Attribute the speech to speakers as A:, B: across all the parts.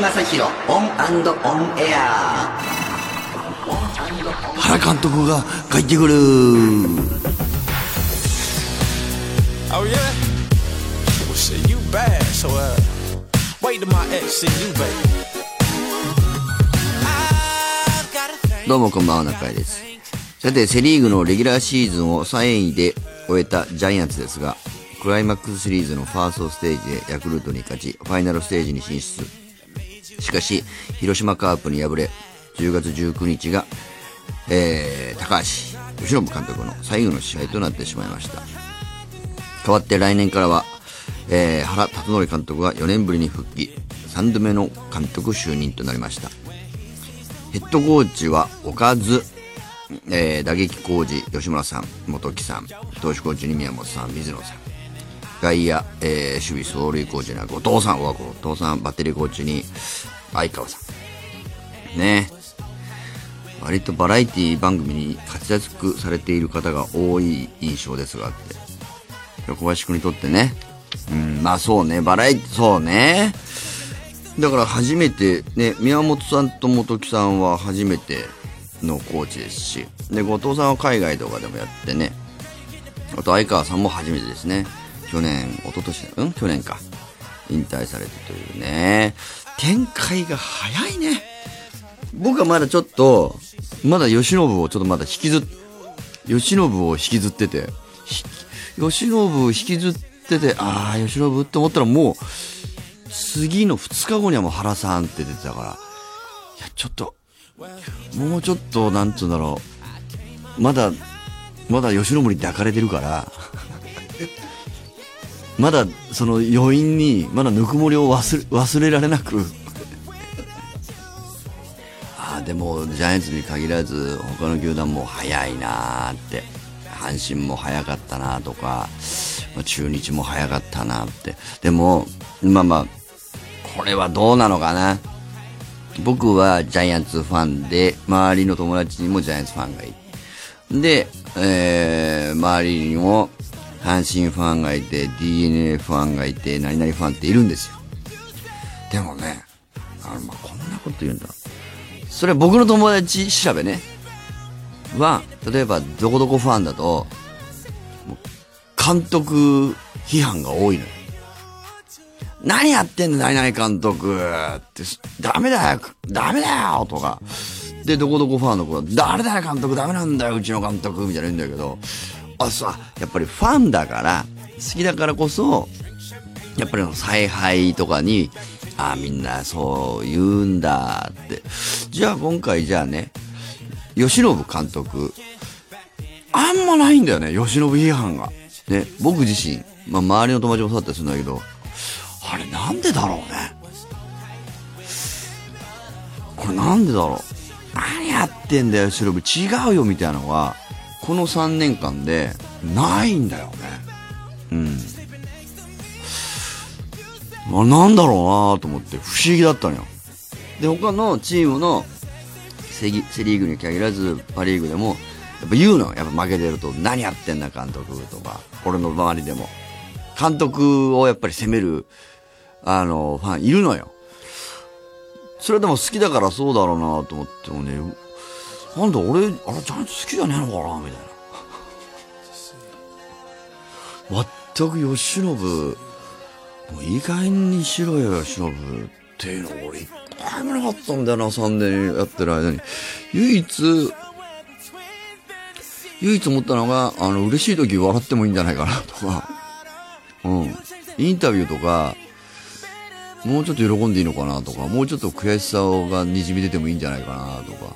A: 正広オンオンエア
B: 原監督が帰ってくる
C: Oh yeah? Well shit, you bad, so uh wait till my ex see you, baby.
B: どうもこんばんは中居ですさてセ・リーグのレギュラーシーズンを3位で終えたジャイアンツですがクライマックスシリーズのファーストステージでヤクルトに勝ちファイナルステージに進出しかし広島カープに敗れ10月19日が、えー、高橋由伸監督の最後の試合となってしまいました。代わって来年からは、えー、原辰徳監督が4年ぶりに復帰。3度目の監督就任となりました。ヘッドコーチは岡津、えー、打撃コーチ吉村さん元木さん投手コーチに宮本さん水野さん。外野、えー、守備走塁コーチには後藤さん後藤さんバッテリーコーチに相川さん。ね。割とバラエティ番組に活躍されている方が多い印象ですがって。小林君にとってね。うんまあそうね。バラエティそうね。だから初めてね宮本さんと本木さんは初めてのコーチですし。で後藤さんは海外とかでもやってね。あと相川さんも初めてですね。去年一昨年うん？去年か。引退されてというね。展開が早いね。僕はまだちょっとまだ慶喜をちょっとまだ引きずっ慶喜を引きずっててひ慶喜引きずっててああ慶喜って思ったらもう次の2日後にはもう原さんって出てたから。いやちょっともうちょっとなんつうんだろう。まだまだ慶喜に抱かれてるから。まだその余韻にまだぬくもりを忘れ忘れられなく。ああでもジャイアンツに限らず他の球団も早いなーって。阪神も早かったなとか中日も早かったなって。でもまあまあこれはどうなのかな。僕はジャイアンツファンで周りの友達にもジャイアンツファンがいる。で、えー、周りにも阪神ファンがいて DNA ファンがいて何々ファンっているんですよ。でもねあの、まあ、こんなこと言うんだ。それ僕の友達調べね。は例えばどこどこファンだと監督批判が多いのよ。何やってんの何々監督。って、ダメだよダメだよとか。で、どこどこファンの子は、誰だよ監督ダメなんだようちの監督みたいな言うんだけど、あ、さ、やっぱりファンだから、好きだからこそ、やっぱりの采配とかに、ああみんなそう言うんだって。じゃあ今回じゃあね、吉信監督、あんまないんだよね、吉信批判が。ね、僕自身、まあ周りの友達もそうだったりするんだけど、あれなんでだろうね。これなんでだろう。何やってんだよ、シロブ。違うよ、みたいなのが、この3年間で、ないんだよね。うん。あなんだろうなと思って、不思議だったのよ。で、他のチームのセリーグに限らず、パリーグでも、やっぱ言うのよ。やっぱ負けてると、何やってんだ、監督とか。俺の周りでも。監督をやっぱり責める、あの、ファンいるのよ。それでも好きだからそうだろうなと思ってもね、なんだ俺、あれ、ちゃんと好きじゃねえのかなみたいな。全く吉信、もういい加減にしろよ、吉信っていうの俺一回もなかったんだよな、3年やってる間に。唯一、唯一思ったのが、あの、嬉しい時笑ってもいいんじゃないかな、とか。うん。インタビューとか、もうちょっと喜んでいいのかなとか、もうちょっと悔しさがにじみ出てもいいんじゃないかなとか。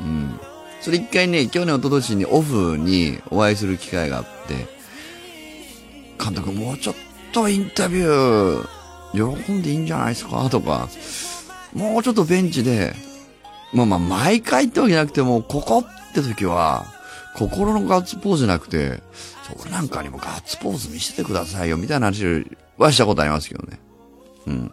B: うん。それ一回ね、去年、一昨年にオフにお会いする機会があって、監督もうちょっとインタビュー、喜んでいいんじゃないですか？とか、もうちょっとベンチで、まあまあ、毎回ってわけじゃなくても、ここって時は、心のガッツポーズじゃなくて、それなんかにもガッツポーズ見せてくださいよ、みたいな話はしたことありますけどね。うん。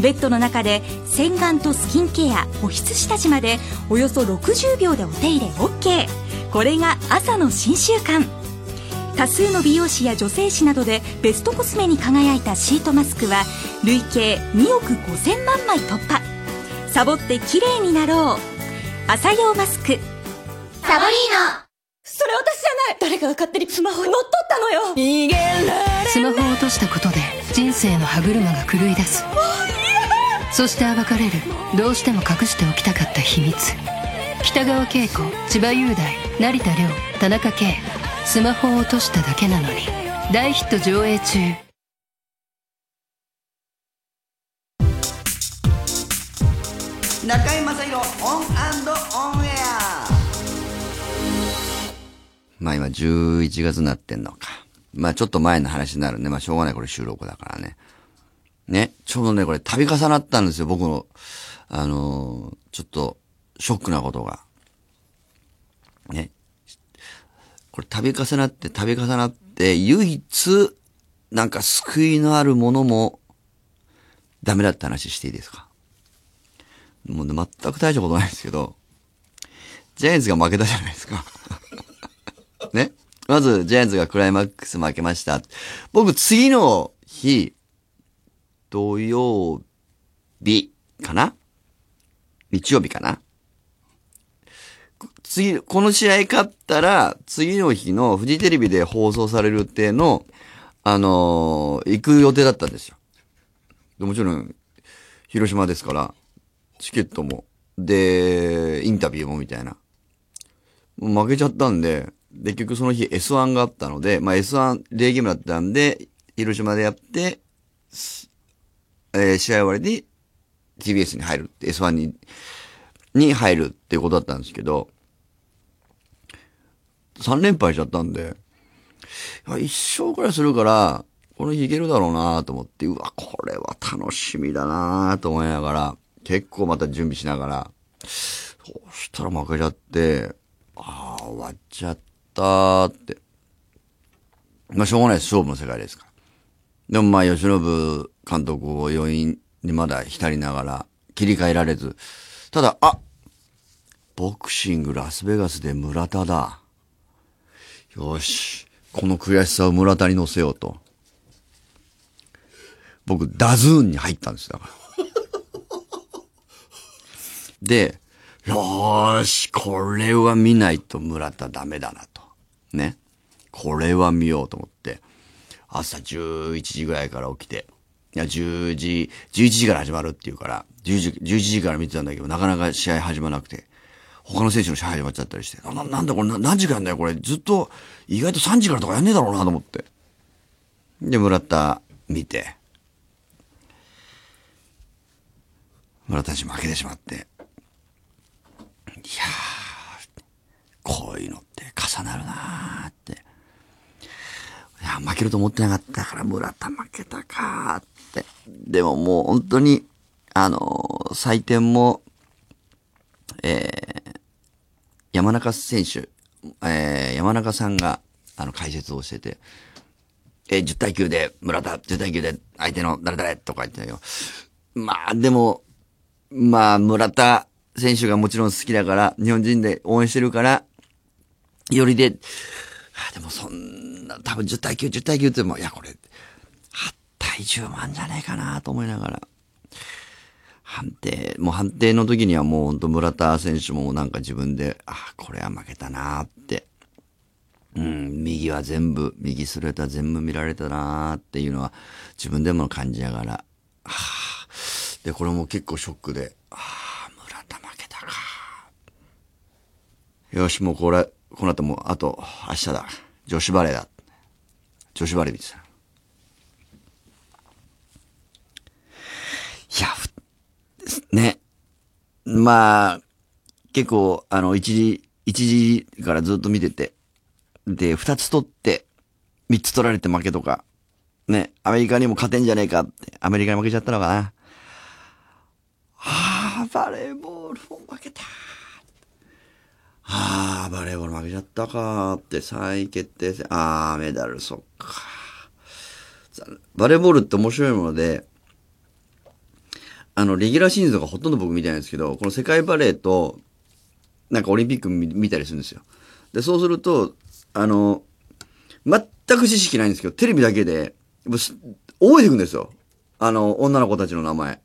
D: ベッドの中で洗顔とスキンケア保湿下地までおよそ60秒でお手入れ OK これが朝の新習慣。多数の美容師や女性誌などでベストコスメに輝いたシートマスクは累計2億5000万枚突破。サボって綺麗になろう。朝用マスク。
E: サボリーノ。
D: それ私じゃない。誰かが勝手にスマホに乗っ取ったのよ。逃げら
F: スマホを落としたことで人生の歯車が狂い出す。そして暴かれる。どうしても隠しておきたかった秘密。北川景子千葉雄大成田凌田中圭。スマホを落としただけなのに。大ヒット上映中。
A: 中居正広オンオンエア。
B: まあ今11月になってんのか。まあちょっと前の話になるね。まあしょうがないこれ収録だからね。ね。ちょうどね、これ度重なったんですよ。僕の、あのーちょっと、ショックなことが。ね。これ度重なって、度重なって、唯一、なんか救いのあるものも、ダメだった話していいですか？もうね、全く大したことないですけど、ジャイアンツが負けたじゃないですか。ね。まず、ジャイアンツがクライマックス負けました。僕、次の日、土曜日かな？日曜日かな？次、この試合勝ったら、次の日のフジテレビで放送される予定の、あのー行く予定だったんですよ。でもちろん、広島ですから、チケットも、で、インタビューもみたいな。負けちゃったんで、結局その日 S1 があったので、まあ S1 デーゲームだったんで、広島でやって、えー試合終わりに TBS に入るって、S1 に、に入るっていうことだったんですけど、3連敗しちゃったんで、一生くらいするから、この日いけるだろうなと思って、うわ、これは楽しみだなと思いながら、結構また準備しながら、そうしたら負けちゃって、ああ、終わっちゃった。ーって。まあ、しょうがないです。勝負の世界ですから。でもまあ、吉信監督を余韻にまだ浸りながら、切り替えられず。ただ、あボクシングラスベガスで村田だ。よし。この悔しさを村田に乗せようと。僕、ダズーンに入ったんですだから。で、よーし、これは見ないと村田ダメだな。ね。これは見ようと思って、朝11時ぐらいから起きて、いや、10時、11時から始まるっていうから、10時、11時から見てたんだけど、なかなか試合始まらなくて、他の選手の試合始まっちゃったりして、ななんだこれ何時間だよこれ、ずっと、意外と3時からとかやんねえだろうなと思って。で、村田見て、村田氏負けてしまって、いやー、こういうのって重なるなーって。いや、負けると思ってなかったから村田負けたかーって。でももう本当に、あのー採点も、えー、山中選手、えー、山中さんが、あの、解説をしてて、えー10対9で村田、10対9で相手の誰々とか言ってたけど、まあ、でも、まあ、村田選手がもちろん好きだから、日本人で応援してるから、よりで、あでもそんな、多分10対9、10対9っても、いや、これ、8対10万じゃねえかなと思いながら、判定、もう判定の時にはもう本当村田選手もなんか自分で、あ、これは負けたなって。うん、右は全部、右スレートは全部見られたなっていうのは自分でも感じながら、は、で、これも結構ショックで、ああ、村田負けたか。よし、もうこれ、この後も、あと、明日だ。女子バレーだ。女子バレー見てた。いや、ふね。まあ、結構、あの、一時、一時からずっと見てて、で、二つ取って、三つ取られて負けとか、ね、アメリカにも勝てんじゃねえかって、アメリカに負けちゃったのかな。ああ、バレーボールも負けた。ああ、バレーボール負けちゃったかーって、3位決定戦。ああ、メダル、そっか。バレーボールって面白いもので、あの、レギュラーシーズンがほとんど僕見てないんですけど、この世界バレーと、なんかオリンピック見たりするんですよ。で、そうすると、あの、全く知識ないんですけど、テレビだけで、覚えていくんですよ。あの、女の子たちの名前。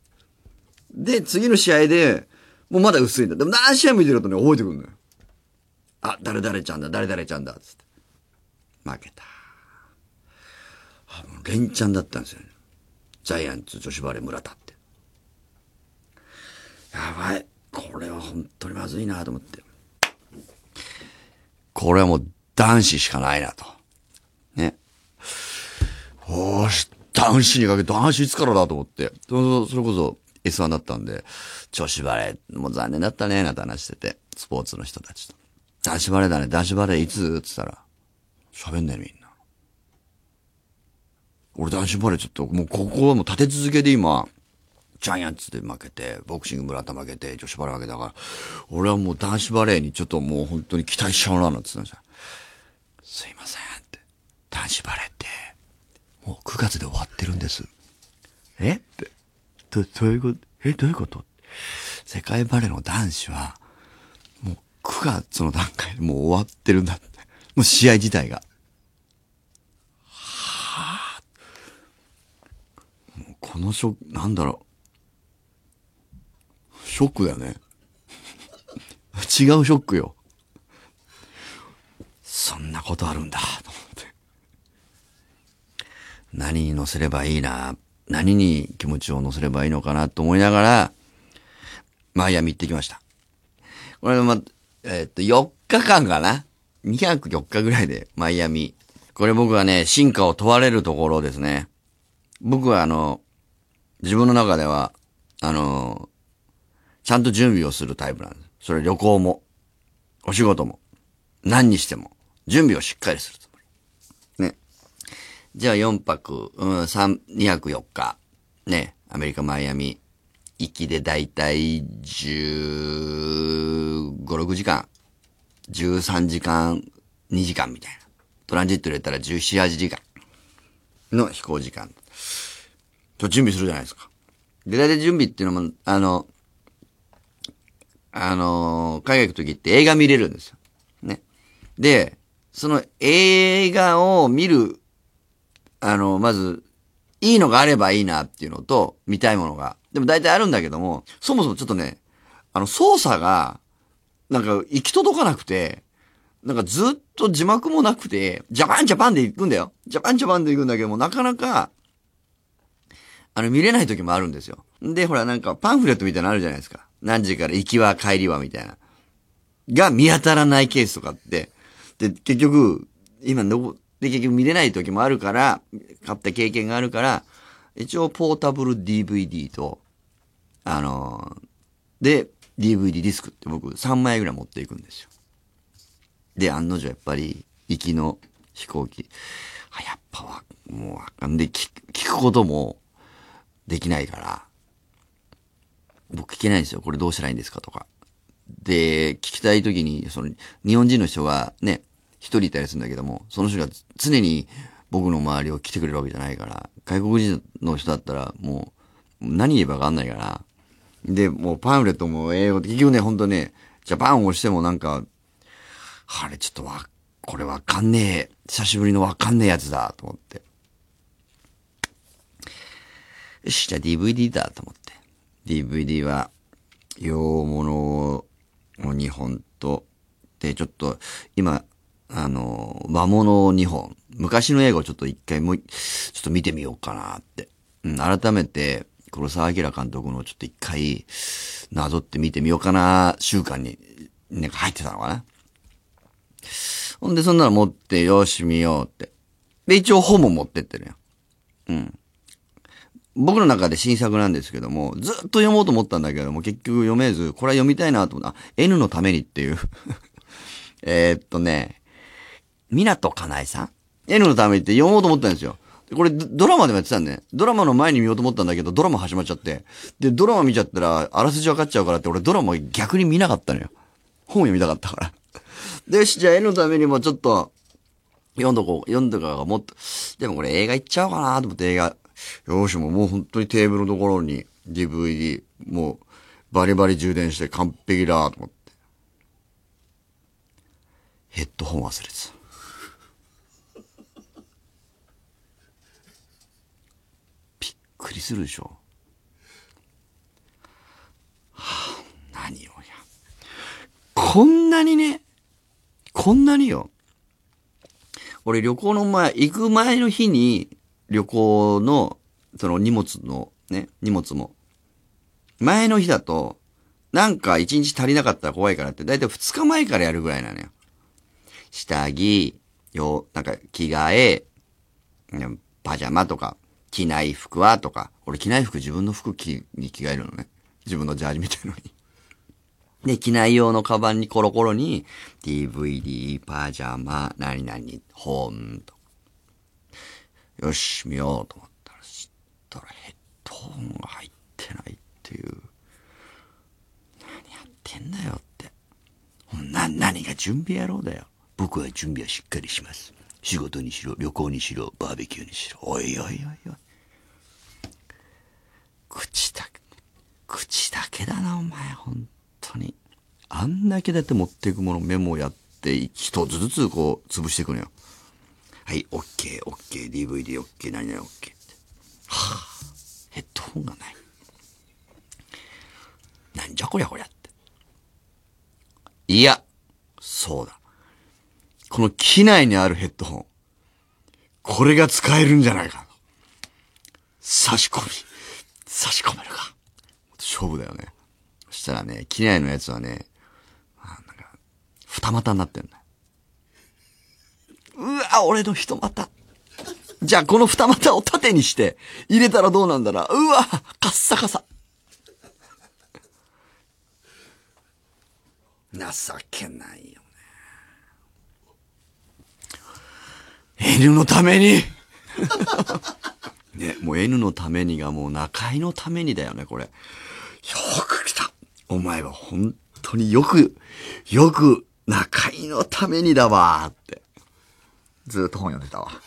B: で、次の試合で、もうまだ薄いんだ。でも何試合見てるとね、覚えてくるのよ。あ、誰々ちゃんだ、誰々ちゃんだ、つって。負けた。あ、もう連チャンだったんですよね。ジャイアンツ女子バレー村田って。やばい。これは本当にまずいなと思って。これはもう男子しかないなと。ね。おーし、男子にかけて男子いつからだと思って。そそれこそ S1 だったんで、女子バレー、もう残念だったね、なんて話してて、スポーツの人たちと。男子バレーだね、男子バレーいつって言ったら、喋んないみんな。俺男子バレーちょっと、もうここはもう立て続けで今、ジャイアンツで負けて、ボクシング村田負けて、女子バレー負けたから、俺はもう男子バレーにちょっともう本当に期待しちゃうな、なんて言ってたす。いませんって。男子バレーって、もう9月で終わってるんです。えって。ど、どういうこと？え、どういうこと？世界バレーの男子は、9月の段階でもう終わってるんだって。もう試合自体が。はあ。もうこのショック、なんだろう。ショックだよね。違うショックよ。そんなことあるんだ、と思って。何に乗せればいいな、何に気持ちを乗せればいいのかなと思いながら、マイアミ行ってきました。これま、えっと、4日間かな ?2 泊4日ぐらいでマイアミ。これ僕はね、進化を問われるところですね。僕はあの、自分の中では、あの、ちゃんと準備をするタイプなんです。それ旅行も、お仕事も、何にしても、準備をしっかりするつもり。ね。じゃあ4泊、うん、3、2泊4日。ね。アメリカ、マイアミ。行きでだいたい15、6時間。13時間、2時間みたいな。トランジット入れたら17、8時間の飛行時間。と準備するじゃないですか。で、大体準備っていうのも、あの、あの、海外行くときって映画見れるんですよ。ね。で、その映画を見る、あの、まず、いいのがあればいいなっていうのと、見たいものが。でも大体あるんだけども、そもそもちょっとね、あの、操作が、なんか、行き届かなくて、なんかずっと字幕もなくて、ジャパンジャパンで行くんだよ。ジャパンジャパンで行くんだけども、なかなか、あの、見れない時もあるんですよ。で、ほら、なんか、パンフレットみたいなのあるじゃないですか。何時から行きは帰りは、みたいな。が見当たらないケースとかって。で、結局、今、で、結局見れない時もあるから、買った経験があるから、一応、ポータブル DVD と、あのーで、DVD ディスクって僕3枚ぐらい持っていくんですよ。で、案の定やっぱり、行きの飛行機、あ、やっぱわ、もうわかんで、聞、聞くこともできないから、僕聞けないんですよ。これどうしたらいいんですかとか。で、聞きたい時に、その、日本人の人がね、一人いたりするんだけども、その人が常に僕の周りを来てくれるわけじゃないから、外国人の人だったらもう、何言えばわかんないから、で、もうパンフレットも英語で、結局ね、ほんとね、ジャパンを押してもなんか、あれちょっとわ、これわかんねえ、久しぶりのわかんねえやつだ、と思って。よし、じゃあ DVD だ、と思って。DVD は、洋物を2本と、で、ちょっと、今、あの、和物を2本。昔の映画をちょっと一回もう、ちょっと見てみようかなって。うん、改めて、黒沢明監督のちょっと一回、なぞって見てみようかな、習慣に、なんか入ってたのかな。ほんで、そんなの持って、よし、見ようって。で、一応本も持ってってるよ。うん。僕の中で新作なんですけども、ずっと読もうと思ったんだけども、結局読めず、これは読みたいなと思った。N のためにっていう。えっとね、港かなえさん ?N のためにって読もうと思ったんですよ。これドラマでもやってたんで、ね、ドラマの前に見ようと思ったんだけど、ドラマ始まっちゃって。で、ドラマ見ちゃったら、あらすじ分かっちゃうからって、俺ドラマ逆に見なかったのよ。本読みたかったから。よし、じゃあ絵のためにもちょっと、読んどこう、読んどかがもっと、でもこれ映画行っちゃおうかなと思って映画。よし、もうもう本当にテーブルのところに DVD、もうバリバリ充電して完璧だと思って。ヘッドホン忘れてた。びっくりするでしょ。はあ、何よ、いや。こんなにね、こんなによ。俺旅行の前、行く前の日に旅行のその荷物のね、荷物も。前の日だと、なんか一日足りなかったら怖いからって、だいたい二日前からやるぐらいなのよ。下着、よ、なんか着替え、パジャマとか、着ない服はとか、俺着ない服自分の服着に着替えるのね。自分のジャージみたいのに。で、着ない用のカバンにコロコロに、DVD、パジャマ、何々、本と。よし、見ようと思ったら、知ったらヘッドホンが入ってないっていう。何やってんだよって。な、何が準備野郎だよ。僕は準備はしっかりします。仕事にしろ、旅行にしろ、バーベキューにしろ。おいおいおいおい。口だけ、口だけだな、お前、本当に。あんだけだって持っていくものメモやって、一つずつこう、潰していくのよ。はい、オッケー、オッケー、DVD、オッケー、何々、オッケーって。はあ、ヘッドホンがない。なんじゃこりゃこりゃって。いや、そうだ。この機内にあるヘッドホン。これが使えるんじゃないか。差し込み、差し込めるか。勝負だよね。そしたらね、機内のやつはね、あなんか、二股になってんだ。うわ、俺の一股。じゃあこの二股を縦にして入れたらどうなんだろう。うわ、カッサカサ。情けないよ N のために ね、もう N のためにがもう中井のためにだよね、これ。よく来た。お前は本当によく、よく中井のためにだわーって。ずーっと本読んでたわ。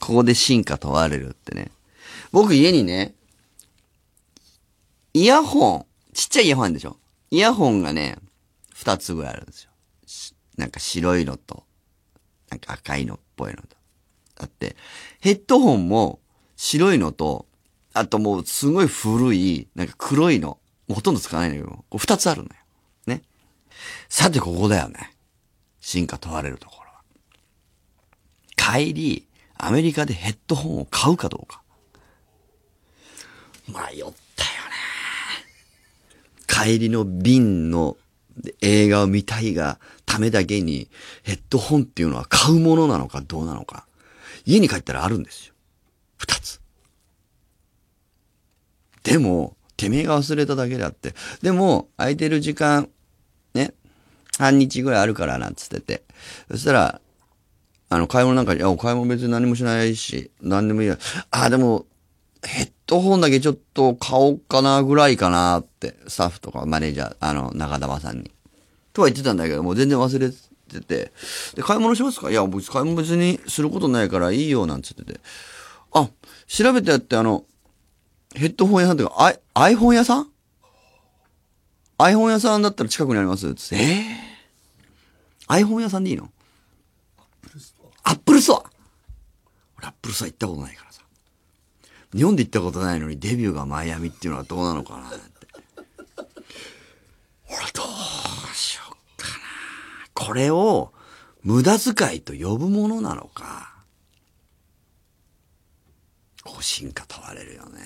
B: ここで進化問われるってね。僕家にね、イヤホン、ちっちゃいイヤホンでしょイヤホンがね、二つぐらいあるんですよ。なんか白いのと、なんか赤いのっぽいのと。あって、ヘッドホンも白いのと、あともうすごい古い、なんか黒いの、もうほとんど使わないんだけど、こ二つあるのよ。ね。さてここだよね。進化問われるところは。帰り、アメリカでヘッドホンを買うかどうか。迷ったよね。帰りの便の映画を見たいがためだけにヘッドホンっていうのは買うものなのかどうなのか。家に帰ったらあるんですよ。二つ。でも、てめえが忘れただけであって。でも、空いてる時間、ね、半日ぐらいあるからなんつってて。そしたら、あの、買い物なんかに、あ、買い物別に何もしないし、何でもいいや。あ、でも、ヘッドホンだけちょっと買おうかなぐらいかなって、スタッフとかマネージャー、あの、中玉さんに。とは言ってたんだけど、もう全然忘れてて。で、買い物しますか？いや、僕、買い物別にすることないからいいよ、なんつってて。あ、調べてやって、あの、ヘッドホン屋さんっていうか、アイ、iPhone 屋さん ?iPhone 屋さんだったら近くにありますつって、えー、?iPhone 屋さんでいいの？アップルストア俺アップルストア行ったことないからさ。日本で行ったことないのにデビューがマイアミっていうのはどうなのかなって。俺どうしようかな。これを無駄遣いと呼ぶものなのか。こう進化問われるよね。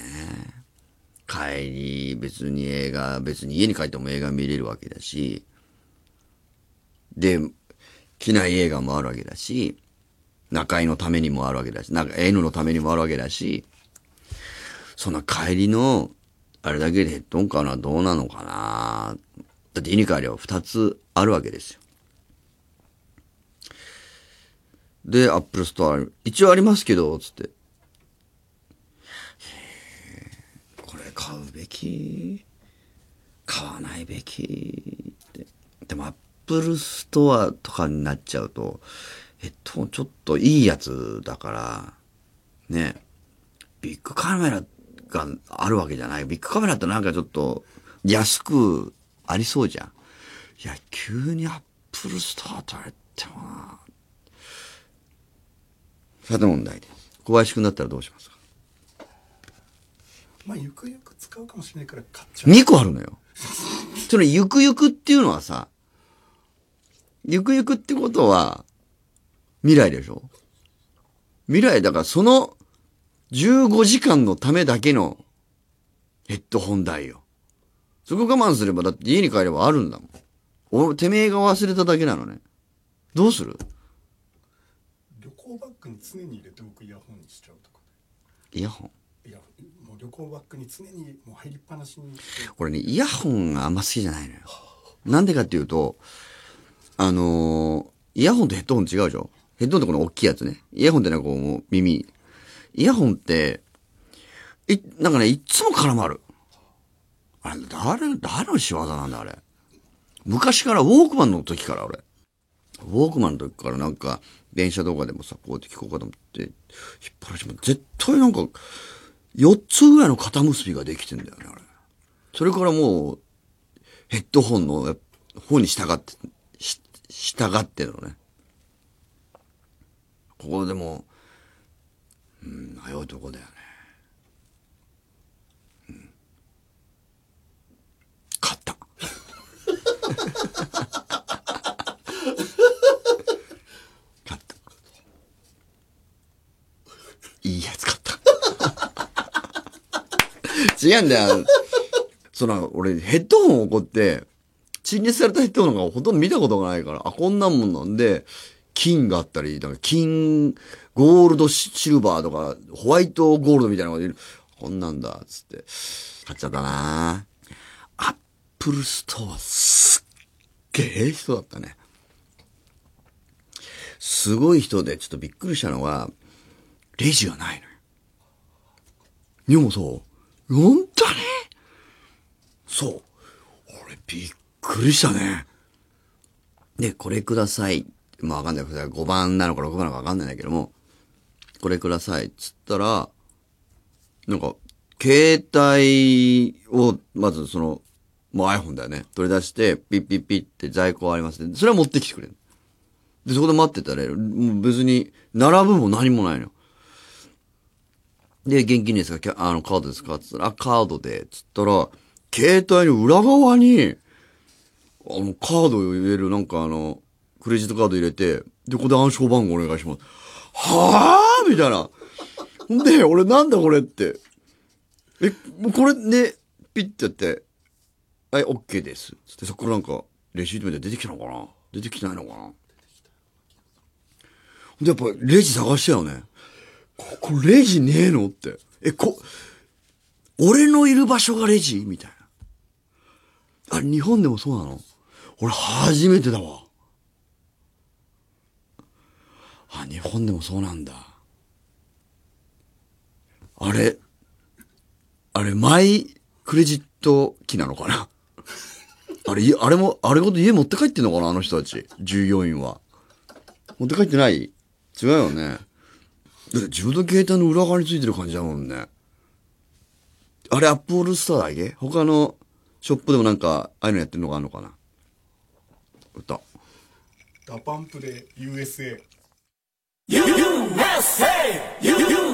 B: 帰り、別に映画、別に家に帰っても映画見れるわけだし、で、機内映画もあるわけだし、中井のためにもあるわけだし、なんか N のためにもあるわけだし、そんな帰りの、あれだけでヘッドホン買うのはどうなのかなだって家に帰りは二つあるわけですよ。で、アップルストア、一応ありますけど、つって。これ買うべき？買わないべき？って。でも、アップルストアとかになっちゃうと、ヘッドホンちょっといいやつだから、ね、ビックカメラがあるわけじゃない。ビックカメラってなんかちょっと安くありそうじゃん。いや、急にアップルストアとあれってもな。さて問題です。小林くんだったらどうしますか？
G: まあゆくゆく使うかもしれないから買っちゃう
B: ?2 個あるのよ。そのゆくゆくっていうのはさ、ゆくゆくってことは未来でしょ？未来だからその15時間のためだけのヘッドホン代よ。そこ我慢すればだって家に帰ればあるんだもん。お、てめえが忘れただけなのね。どうする？
G: 旅行バッグに常に入れて僕イヤホンにしちゃうとか
B: イヤホン？
G: いやもう旅行バッグに常にもう入りっぱなしにして
B: これね、イヤホンがあんま好きじゃないのよ。なんでかっていうと、あのーイヤホンとヘッドホン違うでしょ？ヘッドホンってこの大きいやつね。イヤホンってなんかこうもう耳。イヤホンって、い、なんかね、いつも絡まる。あれ、誰、誰の仕業なんだ、あれ。昔から、ウォークマンの時から、俺。ウォークマンの時からなんか、電車とかでもさ、こうやって聞こうかと思って、引っ張らしても、絶対なんか、4つぐらいの肩結びができてんだよね、あれ。それからもう、ヘッドホンの方に従って、し従ってるのね。ここでも、うん、迷うとこだよね。うん。買った。買った。いいやつ買った。違うんだよ。その、俺、ヘッドホンをこって、陳列されたヘッドホンがほとんど見たことがないから、あ、こんなもんなんで、金があったり、なんか金、ゴールド、シルバーとか、ホワイトゴールドみたいなのがいる。こんなんだ、つって。買っちゃったなアップルストア、すっげえ人だったね。すごい人で、ちょっとびっくりしたのは、レジがないのよ。でもそう、本当に？そう。俺びっくりしたね。で、これください。まあわかんない。5番なのか6番なのかわかんないんだけども、これください。つったら、なんか、携帯を、まずその、もう iPhone だよね。取り出して、ピッピッピッって在庫ありますね。それは持ってきてくれる。で、そこで待ってたら、もう別に、並ぶも何もないの。で、現金ですか？あの、カードですか？つったら、カードで、つったら、携帯の裏側に、あの、カードを入れる、なんかあの、クレジットカード入れて、で、ここで暗証番号お願いします。はぁみたいな。で、俺なんだこれって。え、もうこれね、ピッてやって、はい、OK です。つって、そこからなんか、レシートみたいに出てきたのかな？出てきてないのかな？で、やっぱ、レジ探したよね。ここレジねえのって。え、こ、俺のいる場所がレジ？みたいな。あ、日本でもそうなの？俺初めてだわ。あ、日本でもそうなんだ。あれ、あれ、マイクレジット機なのかな？あれ、あれも、あれごと家持って帰ってんのかな？あの人たち。従業員は。持って帰ってない？違うよね。だって自分の携帯の裏側についてる感じだもんね。あれ、アップオールストアだけ？他のショップでもなんか、ああいうのやってるのがあるのかな？歌。
G: DA PUMP で USA
C: USA! USA!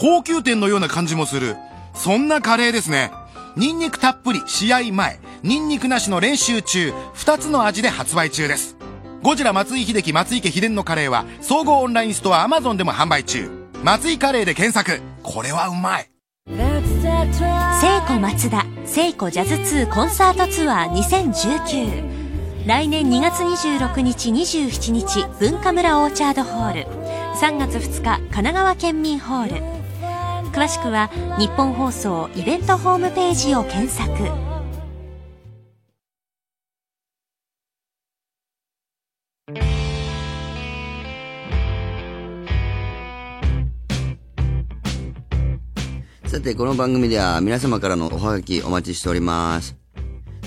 H: 高級店のような感じもする。そんなカレーですね。ニンニクたっぷり試合前。ニンニクなしの練習中2つの味で発売中です。ゴジラ松井秀喜松井家秘伝のカレーは総合オンラインストアアマゾンでも販売中。松井カレーで検索。これはうまい。
D: 聖子松田聖子ジャズ2コンサートツアー2019来年2月26日27日文化村オーチャードホール。3月2日神奈川県民ホール。詳しくは日本放送イベントホームページを検索
B: さて、この番組では皆様からのおはがきお待ちしております。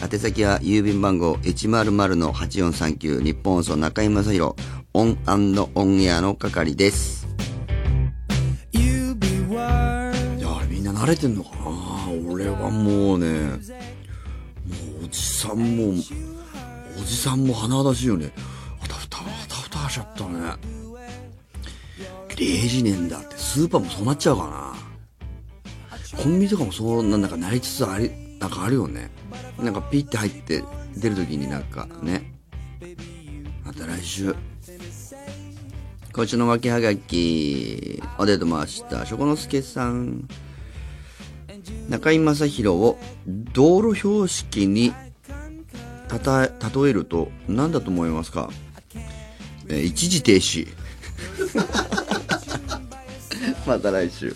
B: 宛先は郵便番号100-8439日本放送中居正広ON & ON AIR の係です。慣れてんのかな？俺はもうね、もうおじさんも、おじさんも華々しいよね。あたふた、あたふたしちゃったね。0時年だってスーパーもそうなっちゃうかな。コンビニとかもそうなんかなりつつあり、なんかあるよね。なんかピッて入って出るときになんかね。また来週。今週の分けはがき、おでとました。しょこのすけさん。中居正広を道路標識にたた例えると何だと思いますか、えー一時停止。また来週。